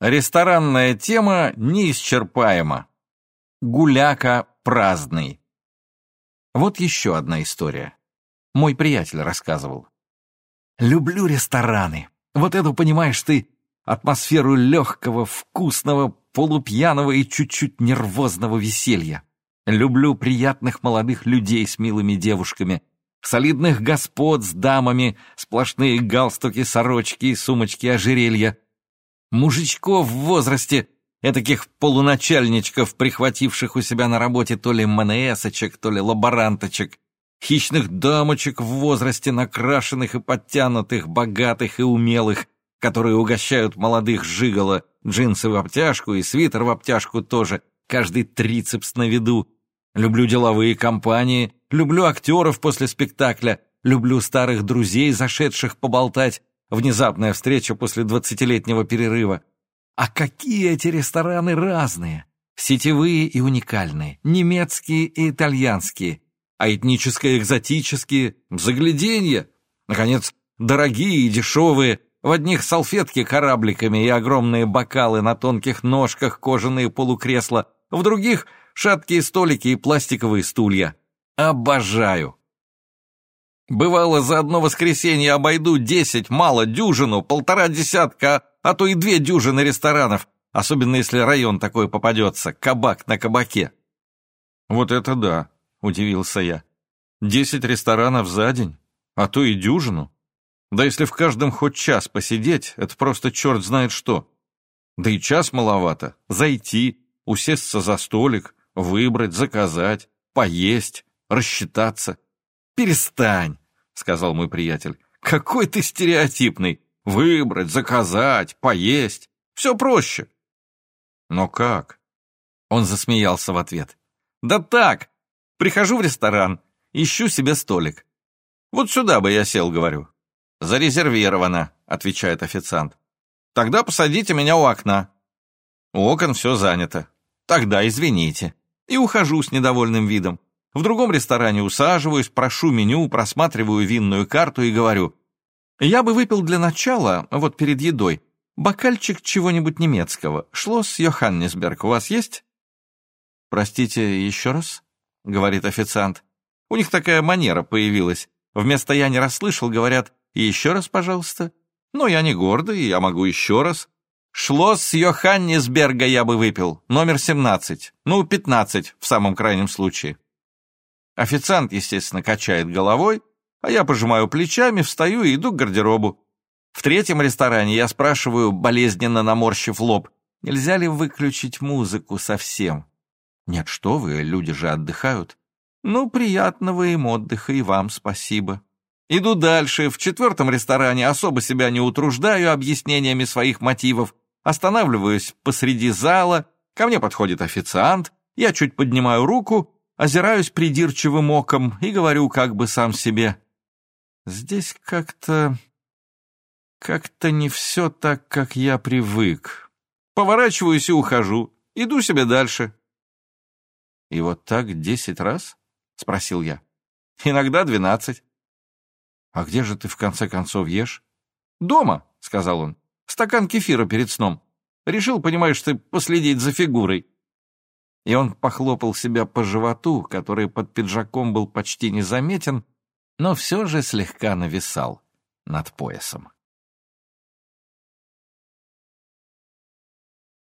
Ресторанная тема неисчерпаема. Гуляка праздный. Вот еще одна история. Мой приятель рассказывал. «Люблю рестораны. Вот эту, понимаешь ты, атмосферу легкого, вкусного, полупьяного и чуть-чуть нервозного веселья. Люблю приятных молодых людей с милыми девушками, солидных господ с дамами, сплошные галстуки, сорочки сумочки ожерелья, мужичков в возрасте, этаких полуначальничков, прихвативших у себя на работе то ли МНСочек, то ли лаборанточек, хищных дамочек в возрасте, накрашенных и подтянутых, богатых и умелых, которые угощают молодых жигало, джинсы в обтяжку и свитер в обтяжку тоже, каждый трицепс на виду. Люблю деловые компании, люблю актеров после спектакля, люблю старых друзей, зашедших поболтать, Внезапная встреча после двадцатилетнего перерыва. А какие эти рестораны разные! Сетевые и уникальные, немецкие и итальянские, а этническо-экзотические, загляденья. Наконец, дорогие и дешевые, в одних салфетки корабликами и огромные бокалы на тонких ножках, кожаные полукресла, в других — шаткие столики и пластиковые стулья. Обожаю! Бывало, за одно воскресенье обойду десять, мало, дюжину, полтора десятка, а то и две дюжины ресторанов, особенно если район такой попадется, кабак на кабаке. Вот это да, удивился я. Десять ресторанов за день, а то и дюжину. Да если в каждом хоть час посидеть, это просто черт знает что. Да и час маловато. Зайти, усесться за столик, выбрать, заказать, поесть, рассчитаться — «Перестань», — сказал мой приятель. «Какой ты стереотипный! Выбрать, заказать, поесть. Все проще». «Но как?» Он засмеялся в ответ. «Да так! Прихожу в ресторан, ищу себе столик. Вот сюда бы я сел, говорю». «Зарезервировано», — отвечает официант. «Тогда посадите меня у окна». У окон все занято. «Тогда извините». И ухожу с недовольным видом. В другом ресторане усаживаюсь, прошу меню, просматриваю винную карту и говорю, «Я бы выпил для начала, вот перед едой, бокальчик чего-нибудь немецкого. Шлосс Йоханнесберг у вас есть?» «Простите, еще раз?» — говорит официант. «У них такая манера появилась. Вместо «я не расслышал» говорят «еще раз, пожалуйста». «Ну, я не гордый, я могу еще раз». «Шлосс Йоханнесберга я бы выпил, номер 17, ну, 15 в самом крайнем случае». Официант, естественно, качает головой, а я пожимаю плечами, встаю и иду к гардеробу. В третьем ресторане я спрашиваю, болезненно наморщив лоб, нельзя ли выключить музыку совсем? Нет, что вы, люди же отдыхают. Ну, приятного им отдыха и вам спасибо. Иду дальше, в четвертом ресторане особо себя не утруждаю объяснениями своих мотивов, останавливаюсь посреди зала, ко мне подходит официант, я чуть поднимаю руку, озираюсь придирчивым оком и говорю как бы сам себе. Здесь как-то... как-то не все так, как я привык. Поворачиваюсь и ухожу. Иду себе дальше. «И вот так десять раз?» — спросил я. «Иногда двенадцать». «А где же ты в конце концов ешь?» «Дома», — сказал он. «Стакан кефира перед сном. Решил, понимаешь, ты последить за фигурой» и он похлопал себя по животу, который под пиджаком был почти незаметен, но все же слегка нависал над поясом.